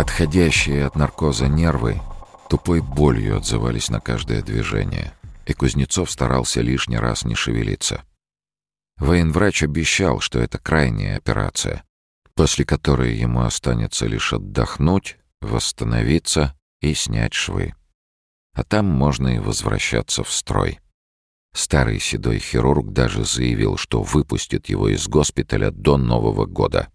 Отходящие от наркоза нервы тупой болью отзывались на каждое движение, и Кузнецов старался лишний раз не шевелиться. Военврач обещал, что это крайняя операция, после которой ему останется лишь отдохнуть, восстановиться и снять швы. А там можно и возвращаться в строй. Старый седой хирург даже заявил, что выпустит его из госпиталя до Нового года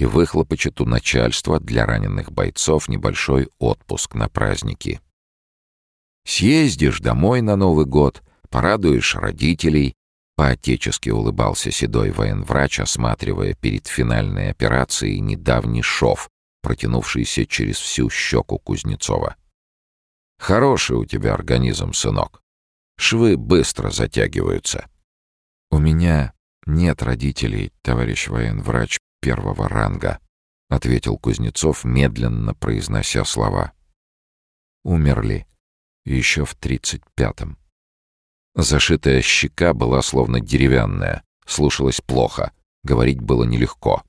и выхлопочет у начальства для раненых бойцов небольшой отпуск на праздники. «Съездишь домой на Новый год, порадуешь родителей», — поотечески улыбался седой военврач, осматривая перед финальной операцией недавний шов, протянувшийся через всю щеку Кузнецова. «Хороший у тебя организм, сынок. Швы быстро затягиваются». «У меня нет родителей, товарищ военврач первого ранга», — ответил Кузнецов, медленно произнося слова. «Умерли. Еще в тридцать пятом». Зашитая щека была словно деревянная, слушалась плохо, говорить было нелегко.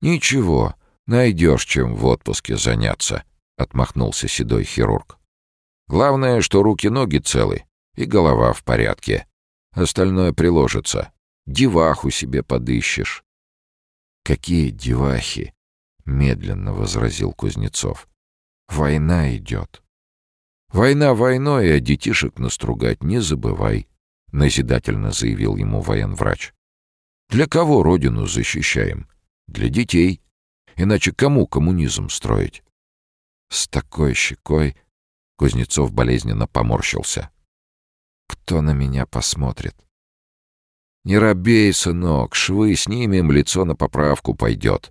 «Ничего, найдешь чем в отпуске заняться», — отмахнулся седой хирург. «Главное, что руки-ноги целы и голова в порядке. Остальное приложится. Деваху себе подыщешь. «Какие девахи!» — медленно возразил Кузнецов. «Война идет». «Война войной, а детишек настругать не забывай», — назидательно заявил ему военврач. «Для кого родину защищаем? Для детей. Иначе кому коммунизм строить?» С такой щекой Кузнецов болезненно поморщился. «Кто на меня посмотрит?» «Не робей, сынок, швы снимем, лицо на поправку пойдет.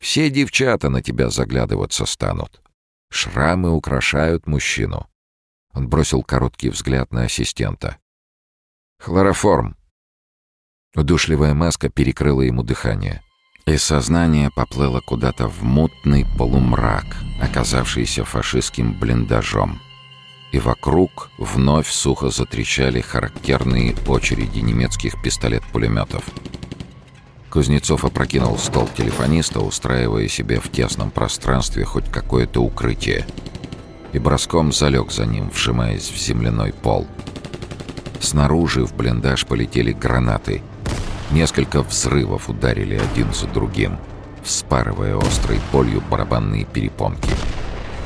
Все девчата на тебя заглядываться станут. Шрамы украшают мужчину». Он бросил короткий взгляд на ассистента. «Хлороформ». Удушливая маска перекрыла ему дыхание, и сознание поплыло куда-то в мутный полумрак, оказавшийся фашистским блиндажом и вокруг вновь сухо затрещали характерные очереди немецких пистолет-пулеметов. Кузнецов опрокинул стол телефониста, устраивая себе в тесном пространстве хоть какое-то укрытие, и броском залег за ним, вжимаясь в земляной пол. Снаружи в блиндаж полетели гранаты. Несколько взрывов ударили один за другим, вспарывая острой болью барабанные перепонки.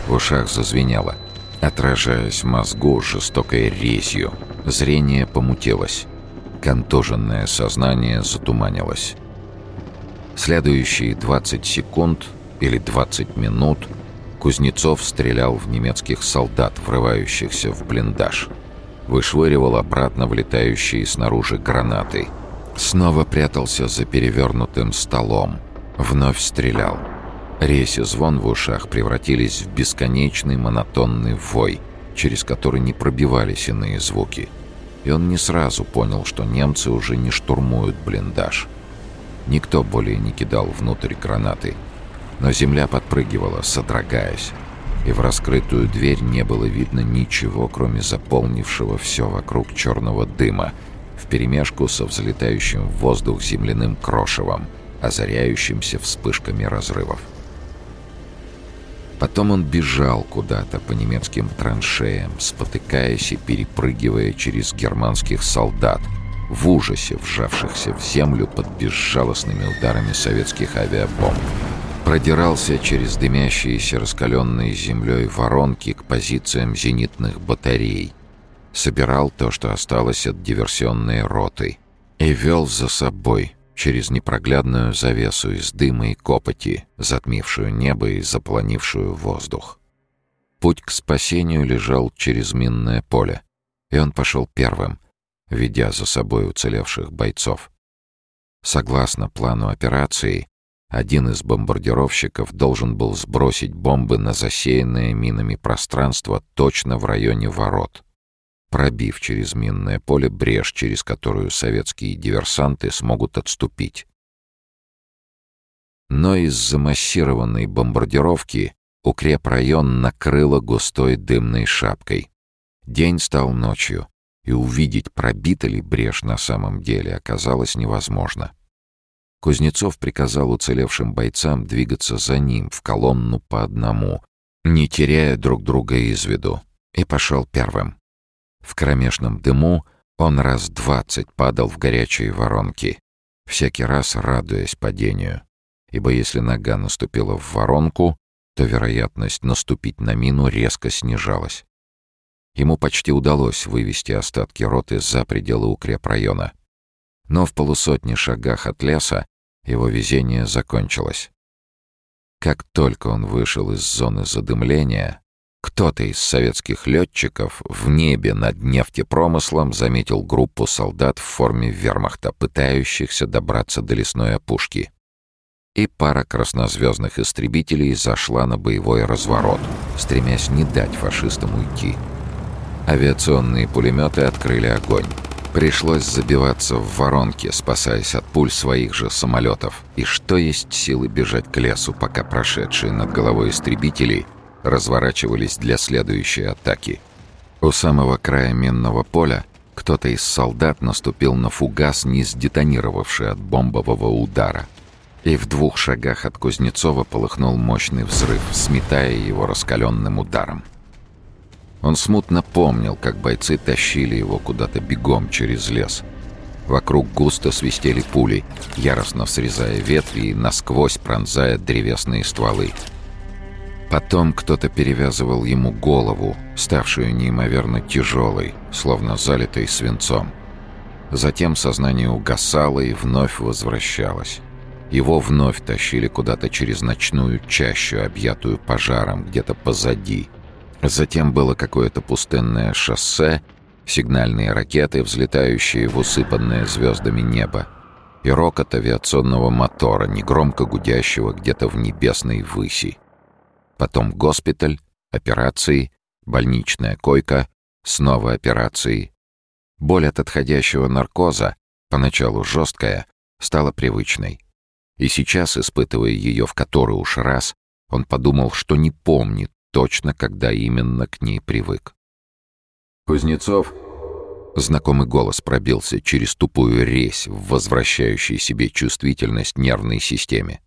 В ушах зазвенело — Отражаясь в мозгу жестокой резью, зрение помутилось. Контуженное сознание затуманилось. Следующие 20 секунд или 20 минут Кузнецов стрелял в немецких солдат, врывающихся в блиндаж. Вышвыривал обратно влетающие снаружи гранаты. Снова прятался за перевернутым столом. Вновь стрелял. Резь и звон в ушах превратились в бесконечный монотонный вой, через который не пробивались иные звуки. И он не сразу понял, что немцы уже не штурмуют блиндаж. Никто более не кидал внутрь гранаты. Но земля подпрыгивала, содрогаясь, и в раскрытую дверь не было видно ничего, кроме заполнившего все вокруг черного дыма, вперемешку со взлетающим в воздух земляным крошевом, озаряющимся вспышками разрывов. Потом он бежал куда-то по немецким траншеям, спотыкаясь и перепрыгивая через германских солдат, в ужасе вжавшихся в землю под безжалостными ударами советских авиабомб. Продирался через дымящиеся раскаленные землей воронки к позициям зенитных батарей. Собирал то, что осталось от диверсионной роты. И вел за собой, через непроглядную завесу из дыма и копоти, затмившую небо и запланившую воздух. Путь к спасению лежал через минное поле, и он пошел первым, ведя за собой уцелевших бойцов. Согласно плану операции, один из бомбардировщиков должен был сбросить бомбы на засеянное минами пространство точно в районе ворот, пробив через минное поле брешь, через которую советские диверсанты смогут отступить. Но из-за массированной бомбардировки укрепрайон накрыло густой дымной шапкой. День стал ночью, и увидеть, пробита ли брешь на самом деле, оказалось невозможно. Кузнецов приказал уцелевшим бойцам двигаться за ним в колонну по одному, не теряя друг друга из виду, и пошел первым. В кромешном дыму он раз двадцать падал в горячие воронки, всякий раз радуясь падению, ибо если нога наступила в воронку, то вероятность наступить на мину резко снижалась. Ему почти удалось вывести остатки роты за пределы укрепрайона. Но в полусотни шагах от леса его везение закончилось. Как только он вышел из зоны задымления, кто-то из советских летчиков в небе над нефтепромыслом заметил группу солдат в форме вермахта, пытающихся добраться до лесной опушки. И пара краснозвездных истребителей зашла на боевой разворот, стремясь не дать фашистам уйти. Авиационные пулеметы открыли огонь. Пришлось забиваться в воронки, спасаясь от пуль своих же самолетов. И что есть силы бежать к лесу, пока прошедшие над головой истребители разворачивались для следующей атаки. У самого края минного поля кто-то из солдат наступил на фугас, не сдетонировавший от бомбового удара. И в двух шагах от Кузнецова полыхнул мощный взрыв, сметая его раскаленным ударом. Он смутно помнил, как бойцы тащили его куда-то бегом через лес. Вокруг густо свистели пули, яростно срезая ветви и насквозь пронзая древесные стволы. Потом кто-то перевязывал ему голову, ставшую неимоверно тяжелой, словно залитой свинцом. Затем сознание угасало и вновь возвращалось. Его вновь тащили куда-то через ночную чащу, объятую пожаром, где-то позади — Затем было какое-то пустынное шоссе, сигнальные ракеты, взлетающие в усыпанное звездами небо, и рокот авиационного мотора, негромко гудящего где-то в небесной выси. Потом госпиталь, операции, больничная койка, снова операции. Боль от отходящего наркоза, поначалу жесткая, стала привычной. И сейчас, испытывая ее в который уж раз, он подумал, что не помнит точно, когда именно к ней привык. «Кузнецов?» Знакомый голос пробился через тупую резь в возвращающей себе чувствительность нервной системе.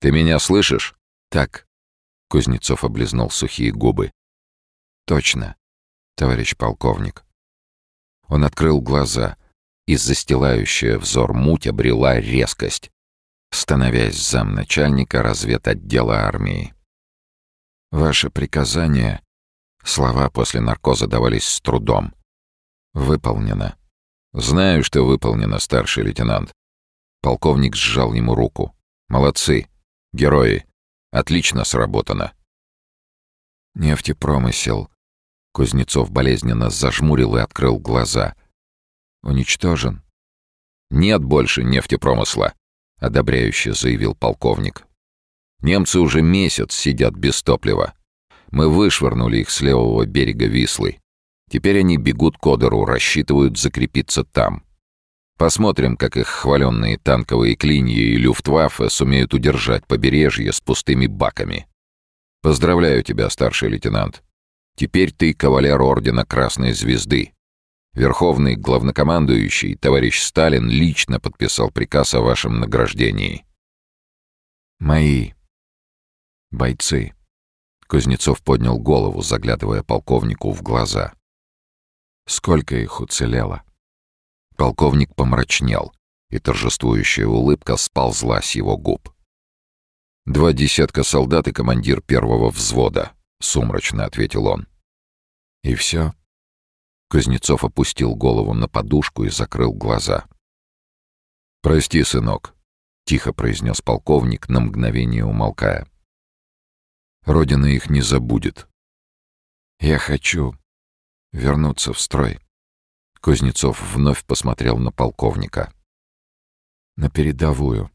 «Ты меня слышишь?» «Так». Кузнецов облизнул сухие губы. «Точно, товарищ полковник». Он открыл глаза, и застилающая взор муть обрела резкость, становясь замначальника разведотдела армии. Ваше приказание... Слова после наркоза давались с трудом. Выполнено. Знаю, что выполнено, старший лейтенант. Полковник сжал ему руку. Молодцы. Герои. Отлично сработано. Нефтепромысел. Кузнецов болезненно зажмурил и открыл глаза. Уничтожен. Нет больше нефтепромысла, одобряюще заявил полковник. Немцы уже месяц сидят без топлива. Мы вышвырнули их с левого берега Вислы. Теперь они бегут к Одеру, рассчитывают закрепиться там. Посмотрим, как их хваленные танковые клинья и люфтваффе сумеют удержать побережье с пустыми баками. Поздравляю тебя, старший лейтенант. Теперь ты кавалер Ордена Красной Звезды. Верховный главнокомандующий, товарищ Сталин, лично подписал приказ о вашем награждении. Мои Бойцы. Кузнецов поднял голову, заглядывая полковнику в глаза. Сколько их уцелело? Полковник помрачнел, и торжествующая улыбка сползла с его губ. «Два десятка солдат и командир первого взвода», — сумрачно ответил он. «И все?» Кузнецов опустил голову на подушку и закрыл глаза. «Прости, сынок», — тихо произнес полковник, на мгновение умолкая. Родина их не забудет. Я хочу вернуться в строй. Кузнецов вновь посмотрел на полковника. На передовую.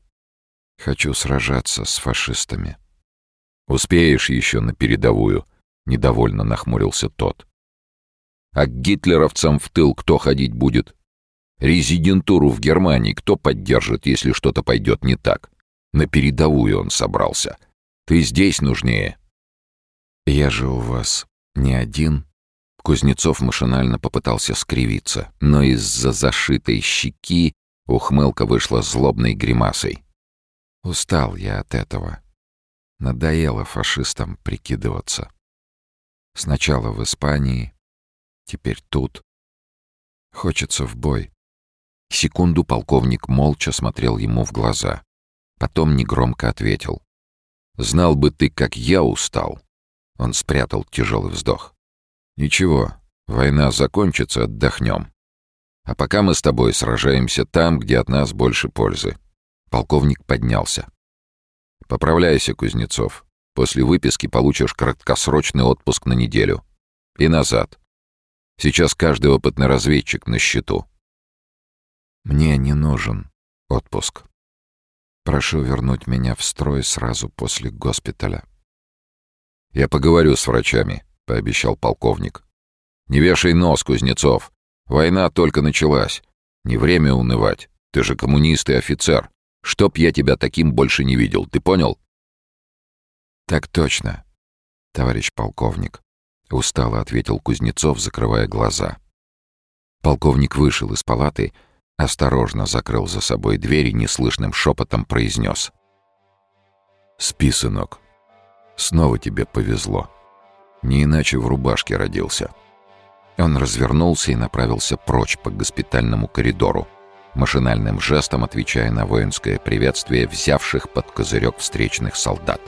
Хочу сражаться с фашистами. Успеешь еще на передовую, недовольно нахмурился тот. А к гитлеровцам в тыл кто ходить будет? Резидентуру в Германии кто поддержит, если что-то пойдет не так? На передовую он собрался, ты здесь нужнее». «Я же у вас не один». Кузнецов машинально попытался скривиться, но из-за зашитой щеки ухмылка вышла злобной гримасой. Устал я от этого. Надоело фашистам прикидываться. Сначала в Испании, теперь тут. Хочется в бой. Секунду полковник молча смотрел ему в глаза. Потом негромко ответил. «Знал бы ты, как я устал!» Он спрятал тяжелый вздох. «Ничего, война закончится, отдохнем. А пока мы с тобой сражаемся там, где от нас больше пользы». Полковник поднялся. «Поправляйся, Кузнецов. После выписки получишь краткосрочный отпуск на неделю. И назад. Сейчас каждый опытный разведчик на счету. Мне не нужен отпуск. Прошу вернуть меня в строй сразу после госпиталя. Я поговорю с врачами, пообещал полковник. Не вешай нос, Кузнецов. Война только началась. Не время унывать. Ты же коммунист и офицер. Чтоб я тебя таким больше не видел, ты понял? Так точно, товарищ полковник. Устало ответил Кузнецов, закрывая глаза. Полковник вышел из палаты, осторожно закрыл за собой дверь и неслышным шепотом произнес. «Спи, сынок. Снова тебе повезло. Не иначе в рубашке родился». Он развернулся и направился прочь по госпитальному коридору, машинальным жестом отвечая на воинское приветствие взявших под козырек встречных солдат.